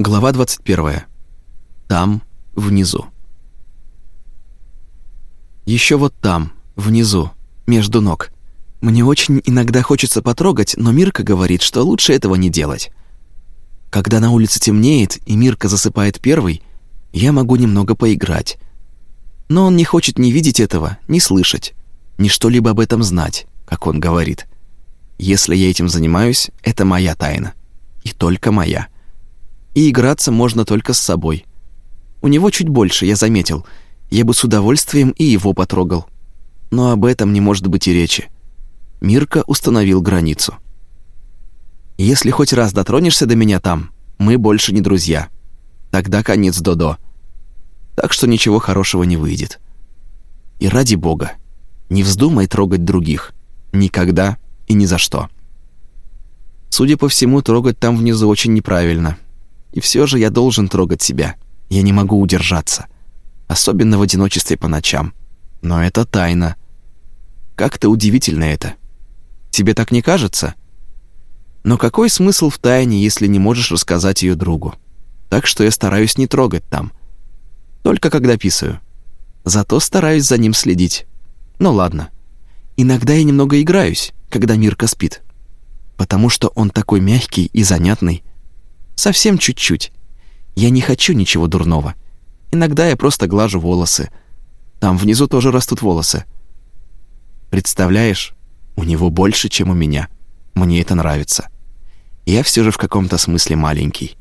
Глава 21. Там, внизу. Еще вот там, внизу, между ног. Мне очень иногда хочется потрогать, но Мирка говорит, что лучше этого не делать. Когда на улице темнеет и Мирка засыпает первый, я могу немного поиграть. Но он не хочет ни видеть этого, ни слышать, ни что-либо об этом знать, как он говорит. Если я этим занимаюсь, это моя тайна. И только моя. И играться можно только с собой. У него чуть больше, я заметил. Я бы с удовольствием и его потрогал. Но об этом не может быть и речи. Мирка установил границу. Если хоть раз дотронешься до меня там, мы больше не друзья. Тогда конец Додо. Так что ничего хорошего не выйдет. И ради бога, не вздумай трогать других. Никогда и ни за что. Судя по всему, трогать там внизу очень неправильно. И все же я должен трогать себя. Я не могу удержаться. Особенно в одиночестве по ночам. Но это тайна. Как-то удивительно это. Тебе так не кажется? Но какой смысл в тайне, если не можешь рассказать ее другу? Так что я стараюсь не трогать там. Только когда писаю. Зато стараюсь за ним следить. Ну ладно. Иногда я немного играюсь, когда Мирка спит. Потому что он такой мягкий и занятный. Совсем чуть-чуть. Я не хочу ничего дурного. Иногда я просто глажу волосы. Там внизу тоже растут волосы. Представляешь, у него больше, чем у меня. Мне это нравится. Я все же в каком-то смысле маленький.